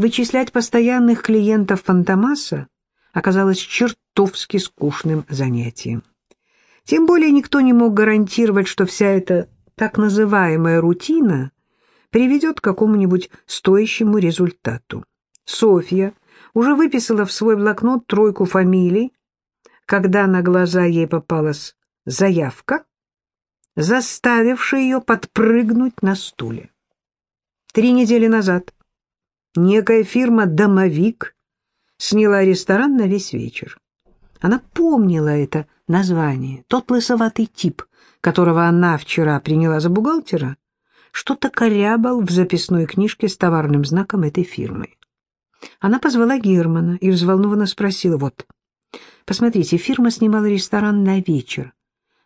Вычислять постоянных клиентов Фантомаса оказалось чертовски скучным занятием. Тем более никто не мог гарантировать, что вся эта так называемая рутина приведет к какому-нибудь стоящему результату. Софья уже выписала в свой блокнот тройку фамилий, когда на глаза ей попалась заявка, заставившая ее подпрыгнуть на стуле. Три недели назад некая фирма «Домовик» сняла ресторан на весь вечер. Она помнила это название. Тот лысоватый тип, которого она вчера приняла за бухгалтера, что-то корябал в записной книжке с товарным знаком этой фирмы. Она позвала Германа и взволнованно спросила, вот, посмотрите, фирма снимала ресторан на вечер.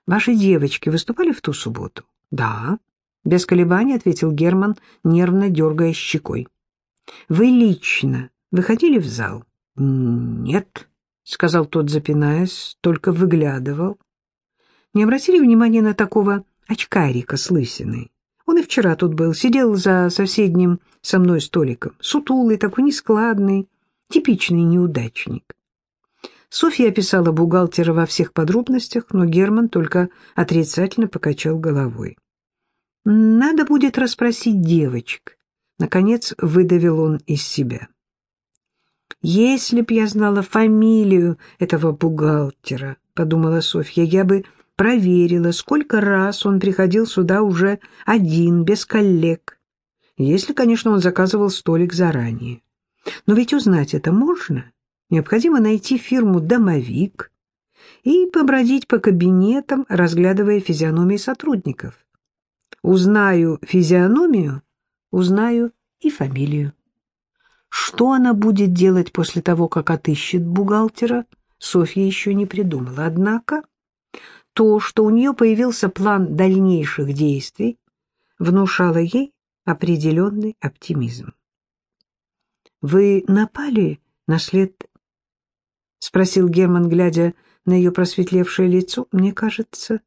Ваши девочки выступали в ту субботу? Да. Без колебаний ответил Герман, нервно дергая щекой. Вы лично выходили в зал? Нет, сказал тот, запинаясь, только выглядывал. Не обратили внимания на такого очкарика с лысиной? Он и вчера тут был, сидел за соседним со мной столиком, сутулый, такой нескладный, типичный неудачник. Софья описала бухгалтера во всех подробностях, но Герман только отрицательно покачал головой. «Надо будет расспросить девочек», — наконец выдавил он из себя. «Если б я знала фамилию этого бухгалтера», — подумала Софья, — «я бы проверила, сколько раз он приходил сюда уже один, без коллег. Если, конечно, он заказывал столик заранее. Но ведь узнать это можно. Необходимо найти фирму «Домовик» и побродить по кабинетам, разглядывая физиономии сотрудников. Узнаю физиономию, узнаю и фамилию. Что она будет делать после того, как отыщет бухгалтера, Софья еще не придумала. Однако то, что у нее появился план дальнейших действий, внушало ей определенный оптимизм. «Вы напали на след?» — спросил Герман, глядя на ее просветлевшее лицо. «Мне кажется...»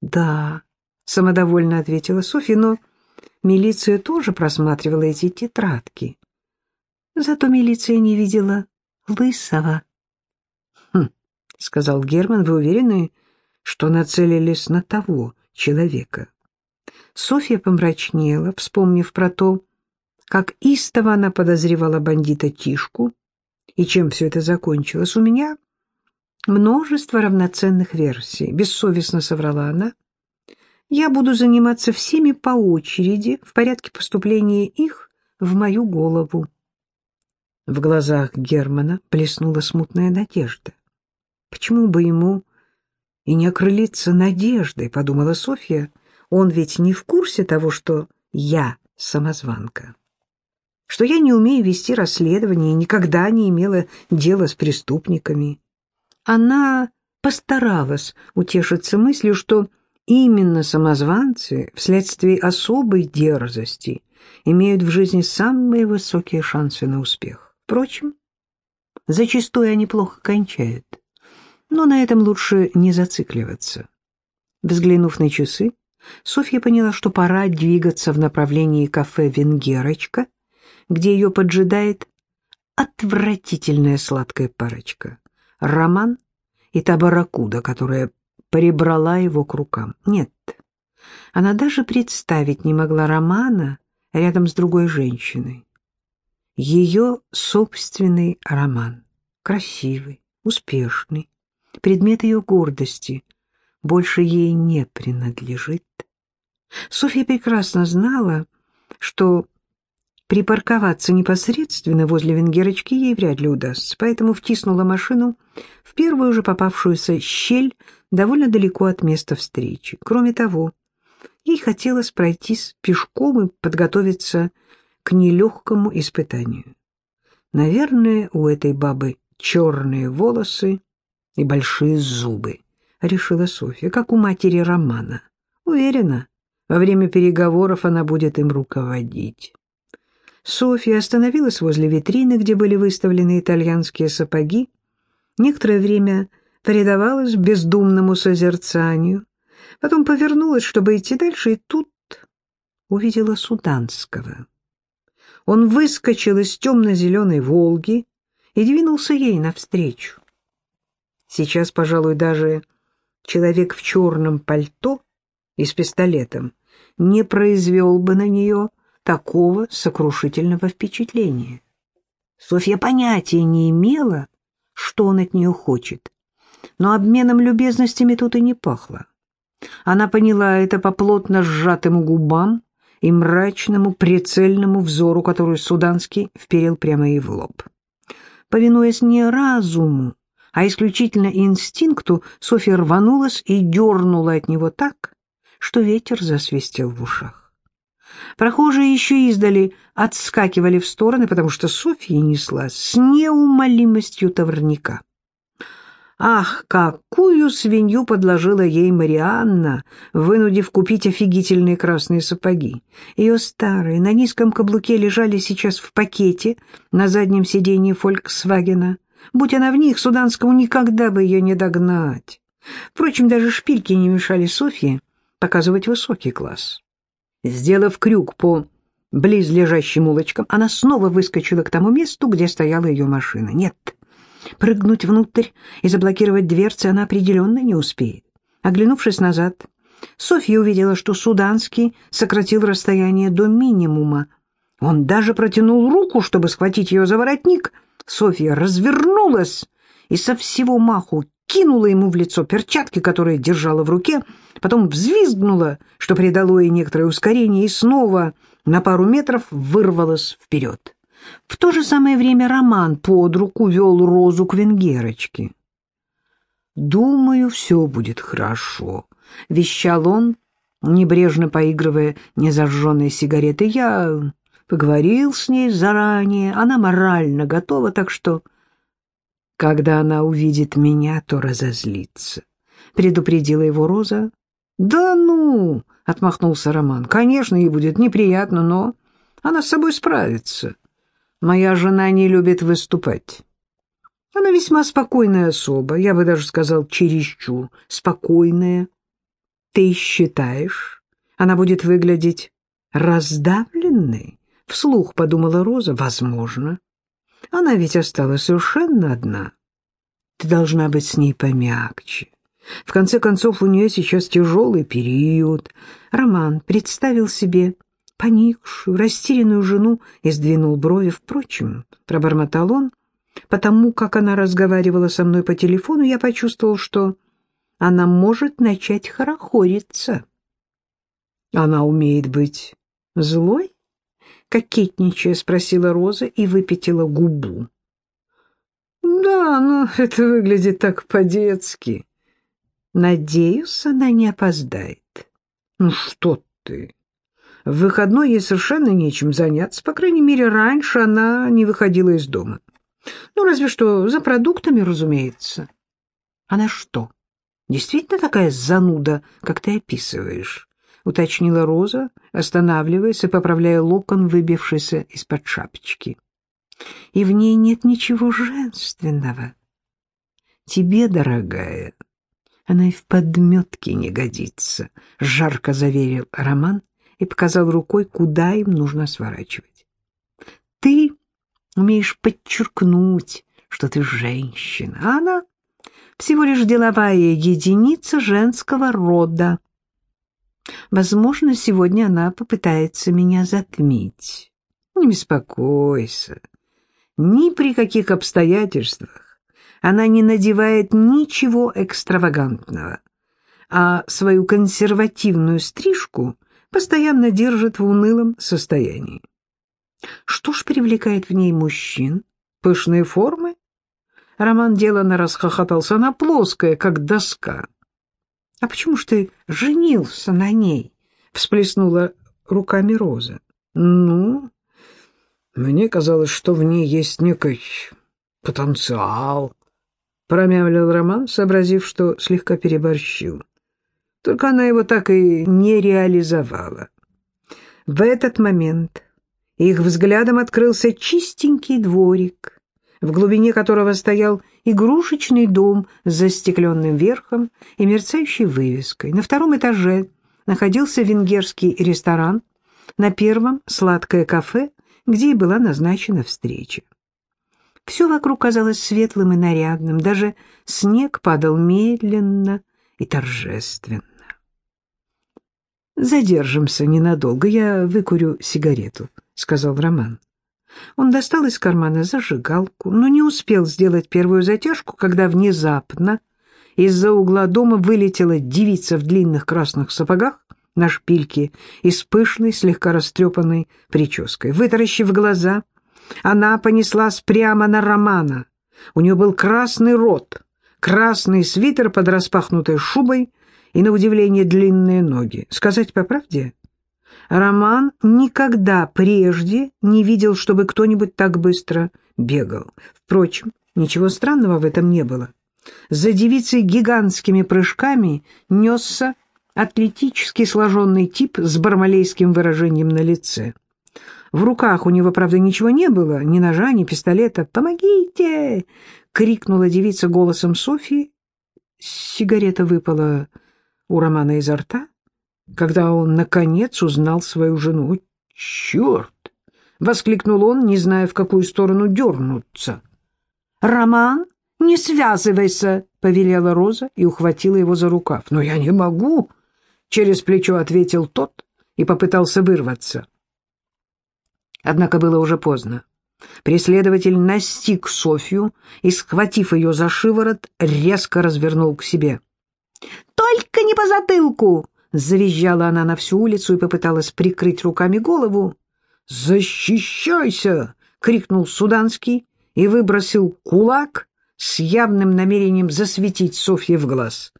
«Да», — самодовольно ответила Софья, но милиция тоже просматривала эти тетрадки. Зато милиция не видела Лысого. «Хм», — сказал Герман, — «вы уверены, что нацелились на того человека. Софья помрачнела, вспомнив про то, как истово она подозревала бандита Тишку, и чем все это закончилось. У меня множество равноценных версий, бессовестно соврала она. Я буду заниматься всеми по очереди, в порядке поступления их в мою голову. В глазах Германа плеснула смутная надежда. Почему бы ему и не окрылиться надеждой, подумала Софья. Он ведь не в курсе того, что я самозванка, что я не умею вести расследование и никогда не имела дела с преступниками. Она постаралась утешиться мыслью, что именно самозванцы вследствие особой дерзости имеют в жизни самые высокие шансы на успех. Впрочем, зачастую они плохо кончают но на этом лучше не зацикливаться. Взглянув на часы, Софья поняла, что пора двигаться в направлении кафе «Венгерочка», где ее поджидает отвратительная сладкая парочка — Роман и та барракуда, которая прибрала его к рукам. Нет, она даже представить не могла Романа рядом с другой женщиной. Ее собственный роман, красивый, успешный, предмет ее гордости, больше ей не принадлежит. Софья прекрасно знала, что припарковаться непосредственно возле венгерочки ей вряд ли удастся, поэтому втиснула машину в первую же попавшуюся щель довольно далеко от места встречи. Кроме того, ей хотелось пройтись пешком и подготовиться к нелегкому испытанию. Наверное, у этой бабы черные волосы, и большие зубы, решила Софья, как у матери Романа. Уверена, во время переговоров она будет им руководить. Софья остановилась возле витрины, где были выставлены итальянские сапоги. Некоторое время предавалась бездумному созерцанию, потом повернулась, чтобы идти дальше, и тут увидела Суданского. Он выскочил из темно-зеленой «Волги» и двинулся ей навстречу. Сейчас, пожалуй, даже человек в черном пальто и с пистолетом не произвел бы на нее такого сокрушительного впечатления. Софья понятия не имела, что он от нее хочет, но обменом любезностями тут и не пахло. Она поняла это по плотно сжатым губам и мрачному прицельному взору, который Суданский вперил прямо ей в лоб. Повинуясь не разуму, а исключительно инстинкту, Софья рванулась и дернула от него так, что ветер засвистел в ушах. Прохожие еще издали отскакивали в стороны, потому что Софья неслась с неумолимостью товарника. Ах, какую свинью подложила ей Марианна, вынудив купить офигительные красные сапоги. Ее старые на низком каблуке лежали сейчас в пакете на заднем сиденье «Фольксвагена». Будь она в них, Суданскому никогда бы ее не догнать. Впрочем, даже шпильки не мешали Софье показывать высокий класс. Сделав крюк по близлежащим улочкам, она снова выскочила к тому месту, где стояла ее машина. Нет, Прыгнуть внутрь и заблокировать дверцы она определенно не успеет. Оглянувшись назад, Софья увидела, что Суданский сократил расстояние до минимума. Он даже протянул руку, чтобы схватить ее за воротник. Софья развернулась и со всего маху кинула ему в лицо перчатки, которые держала в руке, потом взвизгнула, что придало ей некоторое ускорение, и снова на пару метров вырвалась вперед. В то же самое время Роман под руку вел Розу к венгерочке. «Думаю, все будет хорошо», — вещал он, небрежно поигрывая незажженной сигаретой. «Я поговорил с ней заранее, она морально готова, так что, когда она увидит меня, то разозлится», — предупредила его Роза. «Да ну!» — отмахнулся Роман. «Конечно, ей будет неприятно, но она с собой справится». Моя жена не любит выступать. Она весьма спокойная особа, я бы даже сказал, чересчур спокойная. Ты считаешь, она будет выглядеть раздавленной? Вслух подумала Роза, возможно. Она ведь осталась совершенно одна. Ты должна быть с ней помягче. В конце концов, у нее сейчас тяжелый период. Роман представил себе поникшую, растерянную жену и сдвинул брови. Впрочем, пробормотал он, потому как она разговаривала со мной по телефону, я почувствовал, что она может начать хорохориться. Она умеет быть злой? Кокетничая спросила Роза и выпятила губу. Да, но это выглядит так по-детски. Надеюсь, она не опоздает. Ну что ты? В выходной ей совершенно нечем заняться, по крайней мере, раньше она не выходила из дома. Ну, разве что за продуктами, разумеется. Она что, действительно такая зануда, как ты описываешь? Уточнила Роза, останавливаясь и поправляя локон, выбившийся из-под шапочки. И в ней нет ничего женственного. Тебе, дорогая, она и в подметке не годится, — жарко заверил Роман, и показал рукой, куда им нужно сворачивать. «Ты умеешь подчеркнуть, что ты женщина, а она всего лишь деловая единица женского рода. Возможно, сегодня она попытается меня затмить. Не беспокойся. Ни при каких обстоятельствах она не надевает ничего экстравагантного, а свою консервативную стрижку — постоянно держит в унылом состоянии. Что ж привлекает в ней мужчин? Пышные формы? Роман деланно расхохотался. Она плоская, как доска. — А почему ж ты женился на ней? — всплеснула руками Роза. — Ну, мне казалось, что в ней есть некий потенциал, — промямлил Роман, сообразив, что слегка переборщил. Только она его так и не реализовала. В этот момент их взглядом открылся чистенький дворик, в глубине которого стоял игрушечный дом с застекленным верхом и мерцающей вывеской. На втором этаже находился венгерский ресторан, на первом — сладкое кафе, где и была назначена встреча. Все вокруг казалось светлым и нарядным, даже снег падал медленно и торжественно. «Задержимся ненадолго, я выкурю сигарету», — сказал Роман. Он достал из кармана зажигалку, но не успел сделать первую затяжку, когда внезапно из-за угла дома вылетела девица в длинных красных сапогах на шпильке и с пышной, слегка растрепанной прической. Вытаращив глаза, она понеслась прямо на Романа. У нее был красный рот, красный свитер под распахнутой шубой и, на удивление, длинные ноги. Сказать по правде, Роман никогда прежде не видел, чтобы кто-нибудь так быстро бегал. Впрочем, ничего странного в этом не было. За девицей гигантскими прыжками несся атлетически сложенный тип с бармалейским выражением на лице. В руках у него, правда, ничего не было, ни ножа, ни пистолета. «Помогите!» — крикнула девица голосом Софьи. Сигарета выпала у Романа изо рта, когда он, наконец, узнал свою жену. «Черт!» — воскликнул он, не зная, в какую сторону дернуться. «Роман, не связывайся!» — повелела Роза и ухватила его за рукав. «Но я не могу!» — через плечо ответил тот и попытался вырваться. Однако было уже поздно. Преследователь настиг Софью и, схватив ее за шиворот, резко развернул к себе. «Только не по затылку!» — завизжала она на всю улицу и попыталась прикрыть руками голову. «Защищайся!» — крикнул Суданский и выбросил кулак с явным намерением засветить Софье в глаз.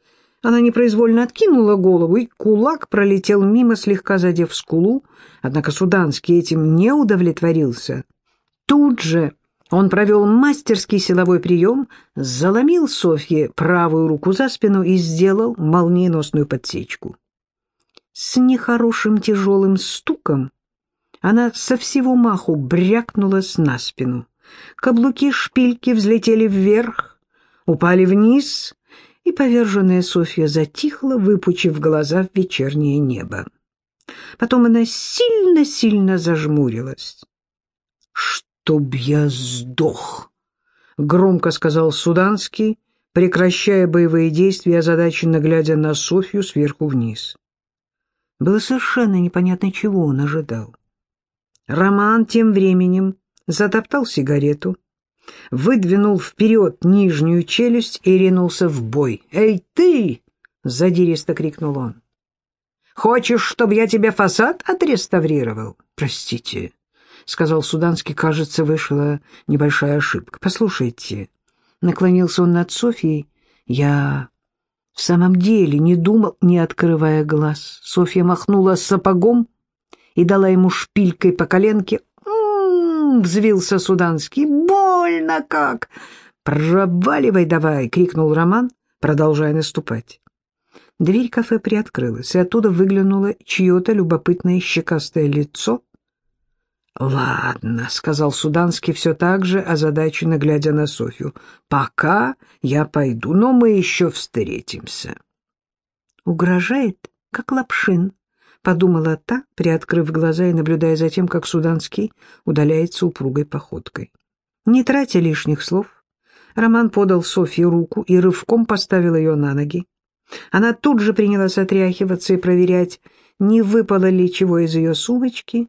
Она непроизвольно откинула голову, и кулак пролетел мимо, слегка задев скулу, однако Суданский этим не удовлетворился. Тут же он провел мастерский силовой прием, заломил Софье правую руку за спину и сделал молниеносную подсечку. С нехорошим тяжелым стуком она со всего маху брякнулась на спину. Каблуки шпильки взлетели вверх, упали вниз и поверженная Софья затихла, выпучив глаза в вечернее небо. Потом она сильно-сильно зажмурилась. «Чтоб я сдох!» — громко сказал Суданский, прекращая боевые действия, озадаченно глядя на Софью сверху вниз. Было совершенно непонятно, чего он ожидал. Роман тем временем затоптал сигарету, выдвинул вперед нижнюю челюсть и ринулся в бой. «Эй, ты!» — задиристо крикнул он. «Хочешь, чтобы я тебе фасад отреставрировал?» «Простите», — сказал Суданский, кажется, вышла небольшая ошибка. «Послушайте», — наклонился он над Софьей, — «я в самом деле не думал, не открывая глаз». Софья махнула сапогом и дала ему шпилькой по коленке. «М-м-м!» — взвился Суданский. «Больно как!» «Проваливай давай!» — крикнул Роман, продолжая наступать. Дверь кафе приоткрылась, и оттуда выглянуло чье-то любопытное щекастое лицо. «Ладно», — сказал Суданский все так же, озадаченно глядя на Софью. «Пока я пойду, но мы еще встретимся». «Угрожает, как лапшин», — подумала та, приоткрыв глаза и наблюдая за тем, как Суданский удаляется упругой походкой. Не тратя лишних слов, Роман подал Софье руку и рывком поставил ее на ноги. Она тут же принялась отряхиваться и проверять, не выпало ли чего из ее сумочки.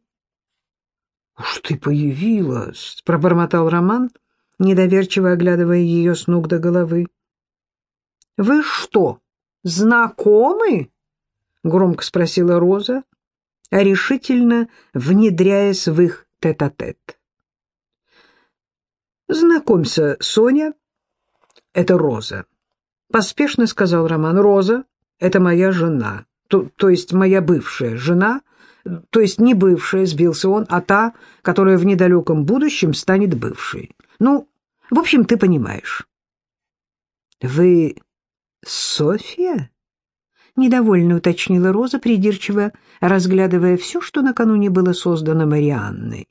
«Уж ты появилась!» — пробормотал Роман, недоверчиво оглядывая ее с ног до головы. «Вы что, знакомы?» — громко спросила Роза, решительно внедряясь в их тет-а-тет. -тет. «Знакомься, Соня, это Роза», — поспешно сказал Роман. «Роза — это моя жена, то, то есть моя бывшая жена, то есть не бывшая, сбился он, а та, которая в недалеком будущем станет бывшей. Ну, в общем, ты понимаешь». «Вы Софья?» — недовольно уточнила Роза, придирчиво разглядывая все, что накануне было создано Марианной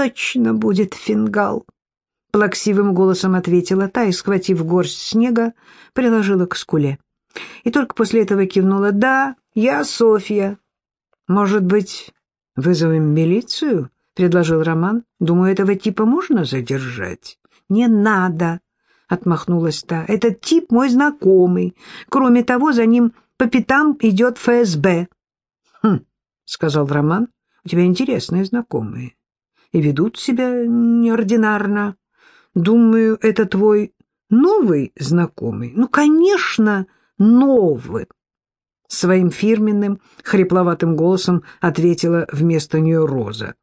точно будет фингал!» Плаксивым голосом ответила та и, схватив горсть снега, приложила к скуле. И только после этого кивнула «Да, я Софья. Может быть, «Вызовем милицию?» — предложил Роман. «Думаю, этого типа можно задержать?» «Не надо!» — отмахнулась та. «Этот тип мой знакомый. Кроме того, за ним по пятам идет ФСБ». «Хм», — сказал Роман, — «у тебя интересные знакомые. И ведут себя неординарно. Думаю, это твой новый знакомый. Ну, конечно, новый». Своим фирменным, хрипловатым голосом ответила вместо нее Роза.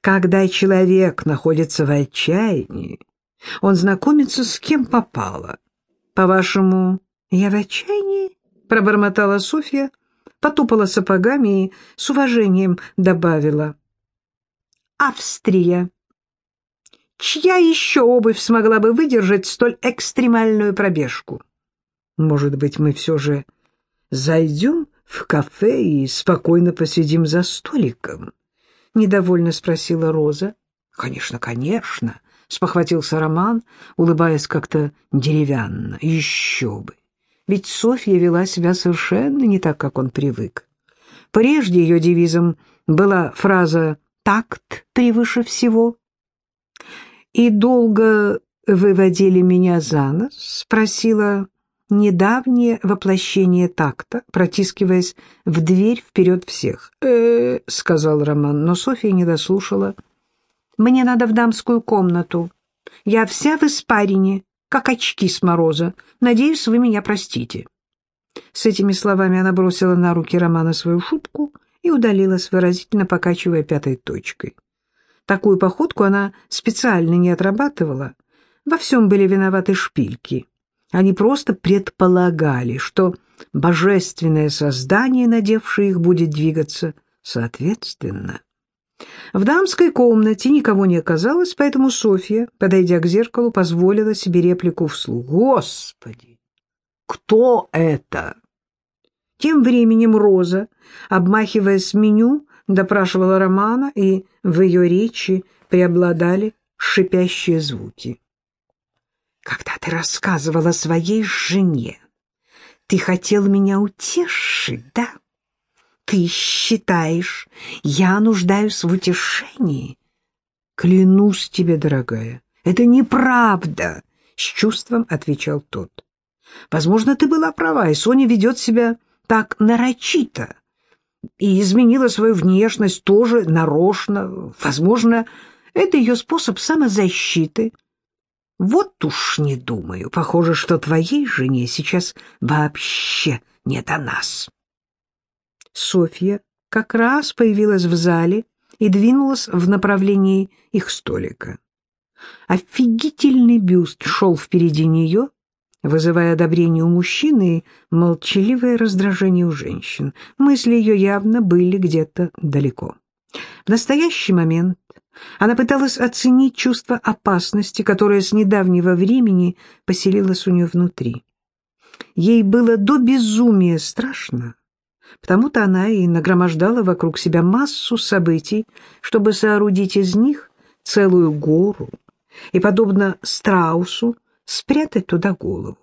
Когда человек находится в отчаянии, он знакомится с кем попало. По-вашему, я в отчаянии? Пробормотала Софья, потупала сапогами и с уважением добавила. Австрия. Чья еще обувь смогла бы выдержать столь экстремальную пробежку? Может быть, мы все же зайдем в кафе и спокойно посидим за столиком?» — недовольно спросила Роза. «Конечно, конечно», — спохватился Роман, улыбаясь как-то деревянно. «Еще бы! Ведь Софья вела себя совершенно не так, как он привык. Прежде ее девизом была фраза «такт превыше всего». «И долго выводили меня за нос?» — спросила недавнее воплощение такта, протискиваясь в дверь вперед всех. э сказал Роман, но Софья не дослушала. «Мне надо в дамскую комнату. Я вся в испарине, как очки с мороза. Надеюсь, вы меня простите». С этими словами она бросила на руки Романа свою шубку и удалилась, выразительно покачивая пятой точкой. Такую походку она специально не отрабатывала. Во всем были виноваты шпильки. Они просто предполагали, что божественное создание, надевшее их, будет двигаться соответственно. В дамской комнате никого не оказалось, поэтому Софья, подойдя к зеркалу, позволила себе реплику вслух. «Господи! Кто это?» Тем временем Роза, обмахиваясь меню, допрашивала Романа, и в ее речи преобладали шипящие звуки. Когда ты рассказывала своей жене, ты хотел меня утешить, да? Ты считаешь, я нуждаюсь в утешении? Клянусь тебе, дорогая, это неправда, — с чувством отвечал тот. Возможно, ты была права, и Соня ведет себя так нарочито и изменила свою внешность тоже нарочно. Возможно, это ее способ самозащиты — вот уж не думаю. Похоже, что твоей жене сейчас вообще не до нас. Софья как раз появилась в зале и двинулась в направлении их столика. Офигительный бюст шел впереди нее, вызывая одобрение у мужчины и молчаливое раздражение у женщин. Мысли ее явно были где-то далеко. В настоящий момент она пыталась оценить чувство опасности, которое с недавнего времени поселилось у нее внутри. Ей было до безумия страшно, потому-то она и нагромождала вокруг себя массу событий, чтобы соорудить из них целую гору и, подобно страусу, спрятать туда голову.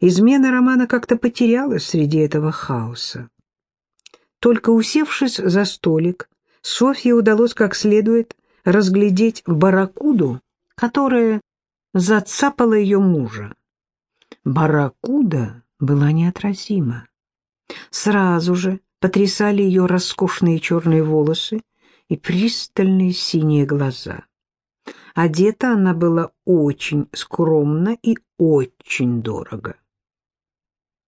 Измена романа как-то потерялась среди этого хаоса. Только усевшись за столик, Софье удалось как следует разглядеть барракуду, которая зацапала ее мужа. Барракуда была неотразима. Сразу же потрясали ее роскошные черные волосы и пристальные синие глаза. Одета она была очень скромно и очень дорого.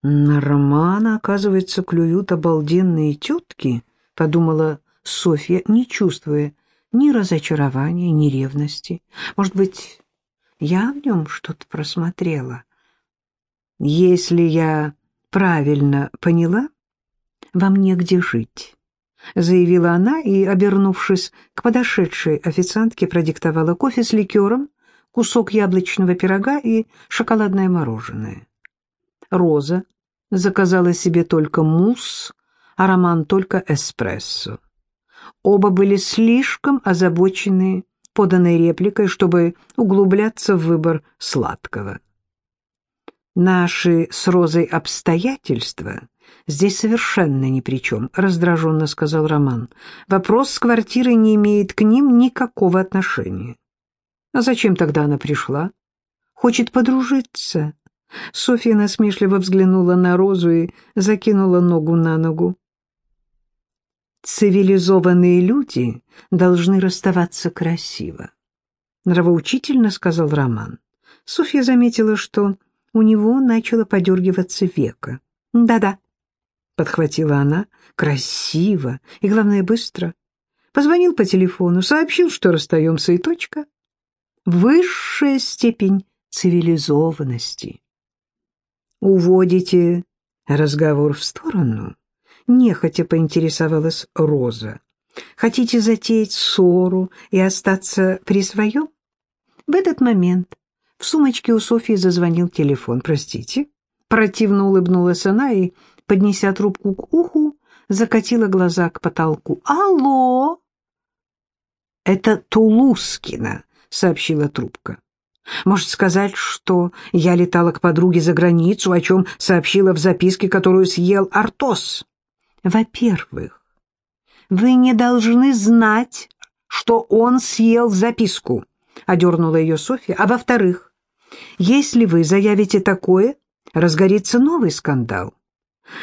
На Романа, оказывается, клюют обалденные тетки, подумала Софья, не чувствуя ни разочарования, ни ревности. Может быть, я в нем что-то просмотрела? Если я правильно поняла, вам негде жить, — заявила она и, обернувшись к подошедшей официантке, продиктовала кофе с ликером, кусок яблочного пирога и шоколадное мороженое. Роза заказала себе только мусс, а Роман только эспрессо. Оба были слишком озабочены поданной репликой, чтобы углубляться в выбор сладкого. Наши с Розой обстоятельства здесь совершенно ни при чем», — раздраженно сказал Роман. «Вопрос с квартирой не имеет к ним никакого отношения». «А зачем тогда она пришла?» «Хочет подружиться». Софья насмешливо взглянула на Розу и закинула ногу на ногу. «Цивилизованные люди должны расставаться красиво», — нравоучительно сказал Роман. Софья заметила, что у него начало подергиваться века. «Да-да», — подхватила она, — «красиво и, главное, быстро». Позвонил по телефону, сообщил, что расстаемся, и точка. Высшая степень цивилизованности. «Уводите разговор в сторону?» Нехотя поинтересовалась Роза. «Хотите затеять ссору и остаться при своем?» В этот момент в сумочке у Софьи зазвонил телефон. «Простите». Противно улыбнулась она и, поднеся трубку к уху, закатила глаза к потолку. «Алло!» «Это Тулускина», — сообщила трубка. «Может сказать, что я летала к подруге за границу, о чем сообщила в записке, которую съел Артос?» «Во-первых, вы не должны знать, что он съел записку», — одернула ее Софья. «А во-вторых, если вы заявите такое, разгорится новый скандал.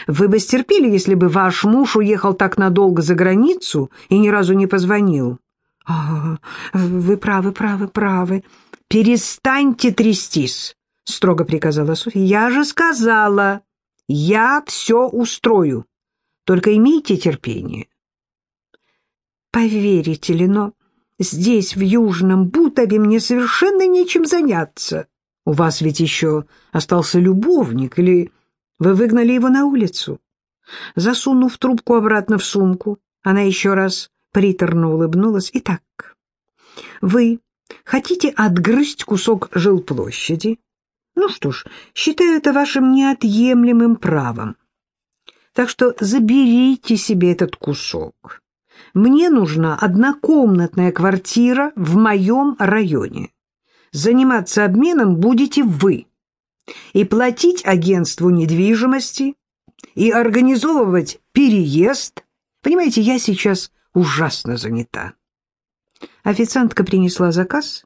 Вы бы стерпели, если бы ваш муж уехал так надолго за границу и ни разу не позвонил? — А, вы правы, правы, правы. Перестаньте трястись, — строго приказала Софья. — Я же сказала, я все устрою. Только имейте терпение. Поверите ли, но здесь, в Южном Бутове, мне совершенно нечем заняться. У вас ведь еще остался любовник, или вы выгнали его на улицу? Засунув трубку обратно в сумку, она еще раз приторно улыбнулась. Итак, вы хотите отгрызть кусок жилплощади? Ну что ж, считаю это вашим неотъемлемым правом. Так что заберите себе этот кусок. Мне нужна однокомнатная квартира в моем районе заниматься обменом будете вы. И платить агентству недвижимости, и организовывать переезд. Понимаете, я сейчас ужасно занята. Официантка принесла заказ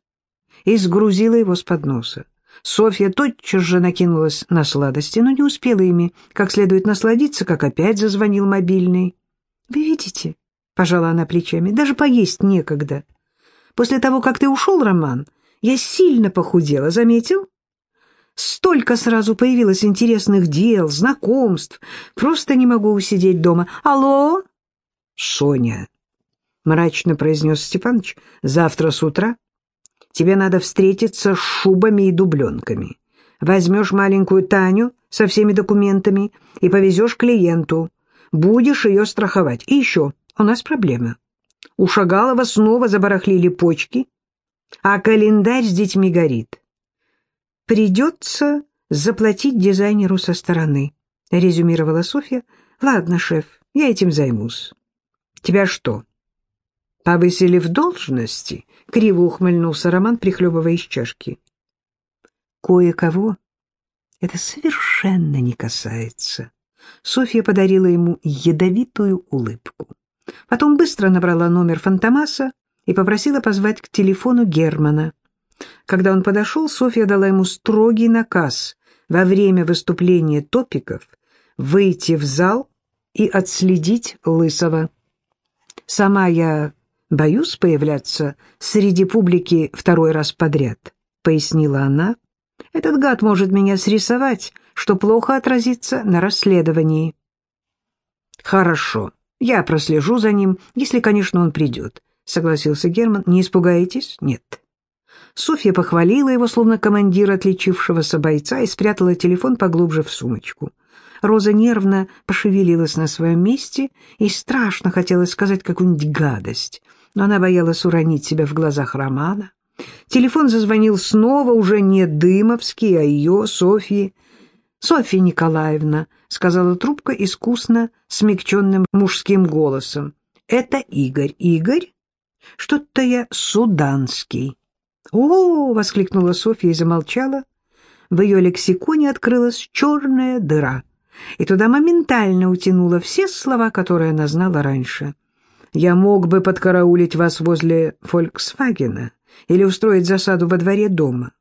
и сгрузила его с подноса. Софья тотчас же накинулась на сладости, но не успела ими как следует насладиться, как опять зазвонил мобильный. «Вы видите?» — пожала она плечами. «Даже поесть некогда. После того, как ты ушел, Роман, я сильно похудела, заметил? Столько сразу появилось интересных дел, знакомств. Просто не могу усидеть дома. Алло? Соня, мрачно произнес Степаныч, завтра с утра тебе надо встретиться с шубами и дубленками. Возьмешь маленькую Таню со всеми документами и повезешь клиенту. Будешь ее страховать. И еще, у нас проблема. У Шагалова снова забарахлили почки, а календарь с детьми горит. Придется заплатить дизайнеру со стороны, резюмировала Софья. Ладно, шеф, я этим займусь. Тебя что, повысили в должности? Криво ухмыльнулся Роман, прихлебывая из чашки. Кое-кого это совершенно не касается. Софья подарила ему ядовитую улыбку. Потом быстро набрала номер Фантомаса и попросила позвать к телефону Германа. Когда он подошел, Софья дала ему строгий наказ во время выступления топиков выйти в зал и отследить Лысого. «Сама я боюсь появляться среди публики второй раз подряд», — пояснила она. «Этот гад может меня срисовать, что плохо отразится на расследовании». «Хорошо, я прослежу за ним, если, конечно, он придет согласился Герман. «Не испугаетесь?» «Нет». Софья похвалила его, словно командир отличившегося бойца, и спрятала телефон поглубже в сумочку. Роза нервно пошевелилась на своем месте и страшно хотела сказать какую-нибудь гадость, но она боялась уронить себя в глазах Романа. Телефон зазвонил снова, уже не Дымовский, а ее, Софьи. «Софья Николаевна», — сказала трубка искусно смягченным мужским голосом, — «это Игорь. Игорь?» Что-то я суданский. О, воскликнула Софья и замолчала. В ее лексиконе открылась черная дыра. и туда моментально утянула все слова, которые она знала раньше. «Я мог бы подкараулить вас возле «Фольксвагена» или устроить засаду во дворе дома,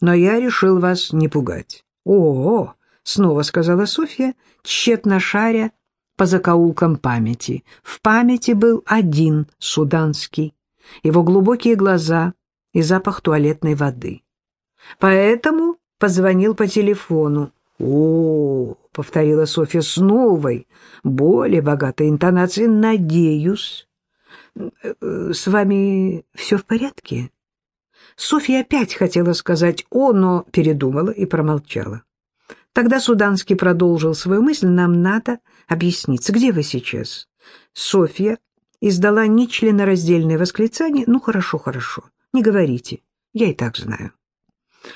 но я решил вас не пугать». «О-о!» — снова сказала Софья, тщетно шаря по закоулкам памяти. В памяти был один суданский, его глубокие глаза и запах туалетной воды. Поэтому позвонил по телефону. «О, — повторила Софья с новой, более богатой интонацией, — надеюсь, э, с вами все в порядке?» Софья опять хотела сказать «о», но передумала и промолчала. Тогда Суданский продолжил свою мысль. «Нам надо объясниться. Где вы сейчас?» Софья издала нечленораздельное восклицание. «Ну, хорошо, хорошо. Не говорите. Я и так знаю».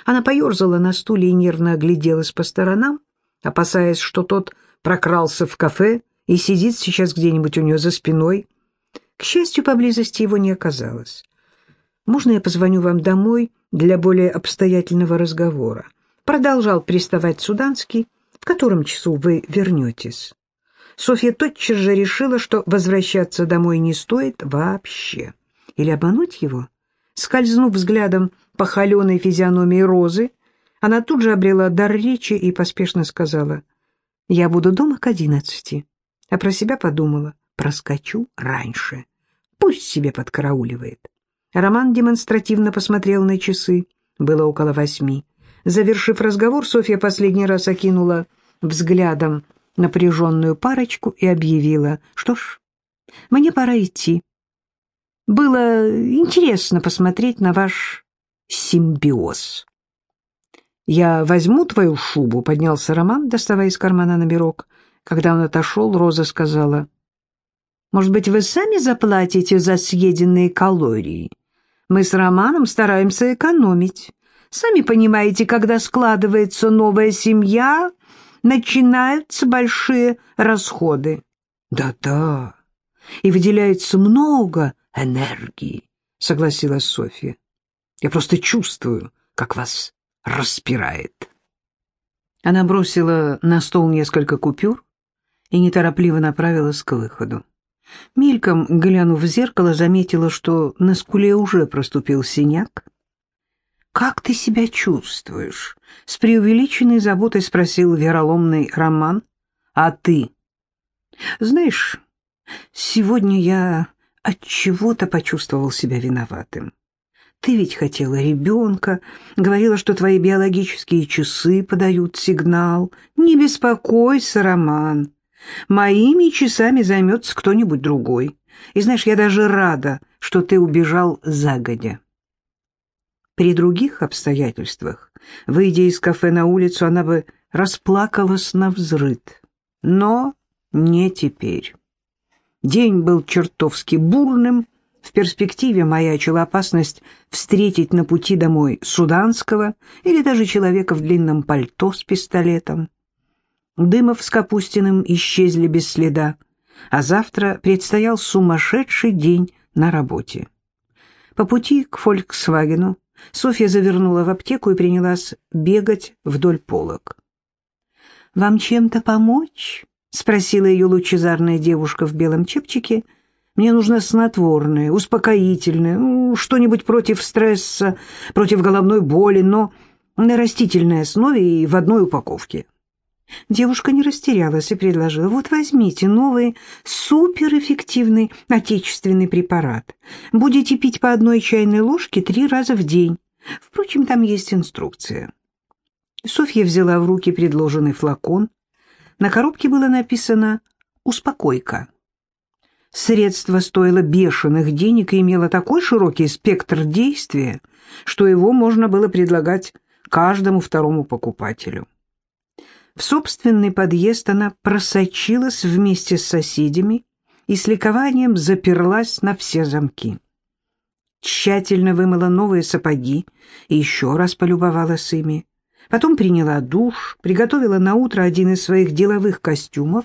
Она поерзала на стуле и нервно огляделась по сторонам, опасаясь, что тот прокрался в кафе и сидит сейчас где-нибудь у нее за спиной. К счастью, поблизости его не оказалось. «Можно я позвоню вам домой для более обстоятельного разговора?» Продолжал приставать Суданский. «В котором часу вы вернетесь?» Софья тотчас же решила, что возвращаться домой не стоит вообще. Или обмануть его? Скользнув взглядом по холеной физиономии Розы, она тут же обрела дар речи и поспешно сказала, «Я буду дома к одиннадцати». А про себя подумала, проскочу раньше. Пусть себе подкарауливает. Роман демонстративно посмотрел на часы. Было около восьми. Завершив разговор, Софья последний раз окинула взглядом напряженную парочку и объявила, что ж, мне пора идти. Было интересно посмотреть на ваш симбиоз. «Я возьму твою шубу», — поднялся Роман, доставая из кармана номерок. Когда он отошел, Роза сказала, «Может быть, вы сами заплатите за съеденные калории? Мы с Романом стараемся экономить. Сами понимаете, когда складывается новая семья, начинаются большие расходы». «Да-да, и выделяется много энергии», — согласилась Софья. «Я просто чувствую, как вас распирает». Она бросила на стол несколько купюр и неторопливо направилась к выходу. Мельком, глянув в зеркало, заметила, что на скуле уже проступил синяк. «Как ты себя чувствуешь?» — с преувеличенной заботой спросил вероломный Роман. «А ты?» «Знаешь, сегодня я от чего то почувствовал себя виноватым. Ты ведь хотела ребенка, говорила, что твои биологические часы подают сигнал. Не беспокойся, Роман. Моими часами займется кто-нибудь другой. И знаешь, я даже рада, что ты убежал загодя. При других обстоятельствах, выйдя из кафе на улицу, она бы расплакалась на взрыд. Но не теперь. День был чертовски бурным, в перспективе маячила опасность встретить на пути домой Суданского или даже человека в длинном пальто с пистолетом. Дымов с Капустиным исчезли без следа, а завтра предстоял сумасшедший день на работе. По пути к «Фольксвагену» Софья завернула в аптеку и принялась бегать вдоль полок. «Вам чем-то помочь?» — спросила ее лучезарная девушка в белом чепчике — мне нужно снотворное, успокоительное, ну, что-нибудь против стресса, против головной боли, но на растительной основе и в одной упаковке. Девушка не растерялась и предложила, вот возьмите новый суперэффективный отечественный препарат. Будете пить по одной чайной ложке три раза в день. Впрочем, там есть инструкция. Софья взяла в руки предложенный флакон. На коробке было написано «Успокойка». Средство стоило бешеных денег и имело такой широкий спектр действия, что его можно было предлагать каждому второму покупателю. В собственный подъезд она просочилась вместе с соседями и с ликованием заперлась на все замки. Тщательно вымыла новые сапоги и еще раз полюбовалась ими. Потом приняла душ, приготовила на утро один из своих деловых костюмов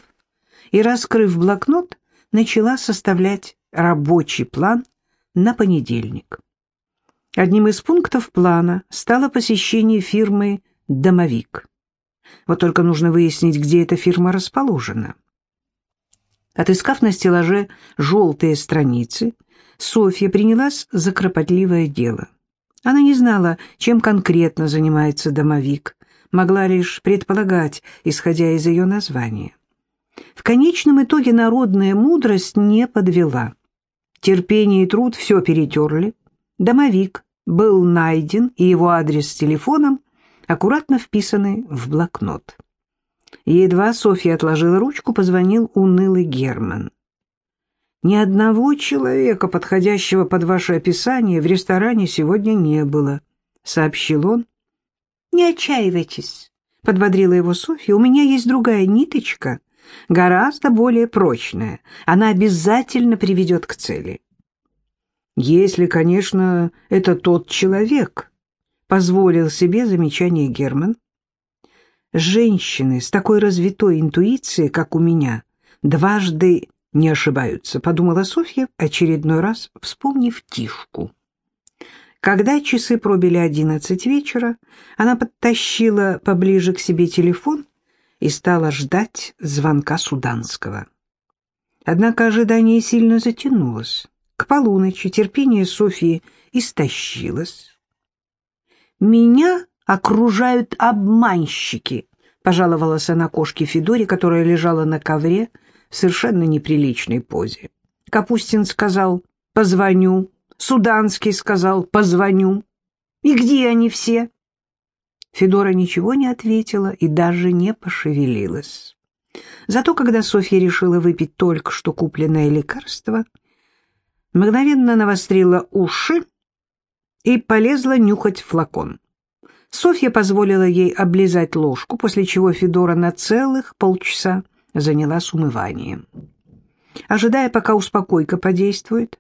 и, раскрыв блокнот, начала составлять рабочий план на понедельник. Одним из пунктов плана стало посещение фирмы «Домовик». Вот только нужно выяснить, где эта фирма расположена. Отыскав на стеллаже желтые страницы, Софья принялась за кропотливое дело. Она не знала, чем конкретно занимается домовик, могла лишь предполагать, исходя из ее названия. В конечном итоге народная мудрость не подвела. Терпение и труд все перетерли. Домовик был найден, и его адрес с телефоном аккуратно вписаны в блокнот. Едва Софья отложила ручку, позвонил унылый Герман. «Ни одного человека, подходящего под ваше описание, в ресторане сегодня не было», — сообщил он. «Не отчаивайтесь», — подбодрила его Софья. «У меня есть другая ниточка, гораздо более прочная. Она обязательно приведет к цели». «Если, конечно, это тот человек», — позволил себе замечание Герман. «Женщины с такой развитой интуицией, как у меня, дважды не ошибаются», — подумала Софья, очередной раз вспомнив Тишку. Когда часы пробили одиннадцать вечера, она подтащила поближе к себе телефон и стала ждать звонка Суданского. Однако ожидание сильно затянулось. К полуночи терпение Софьи истощилось. «Меня окружают обманщики», — пожаловалась она кошке Федоре, которая лежала на ковре в совершенно неприличной позе. Капустин сказал «позвоню», Суданский сказал «позвоню». «И где они все?» Федора ничего не ответила и даже не пошевелилась. Зато когда Софья решила выпить только что купленное лекарство, мгновенно навострила уши и полезла нюхать флакон. Софья позволила ей облизать ложку, после чего Федора на целых полчаса занялась умыванием. Ожидая, пока успокойка подействует,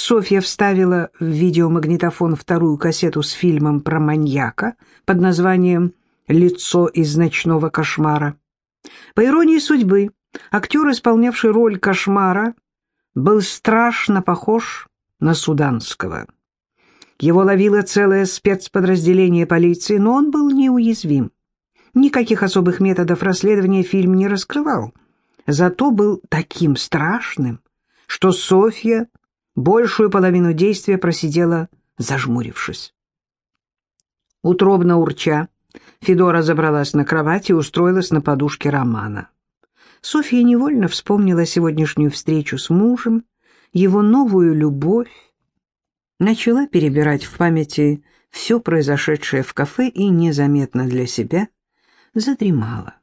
Софья вставила в видеомагнитофон вторую кассету с фильмом про маньяка под названием «Лицо из ночного кошмара». По иронии судьбы, актер, исполнявший роль кошмара, был страшно похож на Суданского. Его ловило целое спецподразделение полиции, но он был неуязвим. Никаких особых методов расследования фильм не раскрывал. Зато был таким страшным, что Софья большую половину действия просидела, зажмурившись. Утробно урча, Федора забралась на кровать и устроилась на подушке Романа. Софья невольно вспомнила сегодняшнюю встречу с мужем, его новую любовь, начала перебирать в памяти все произошедшее в кафе и незаметно для себя задремала.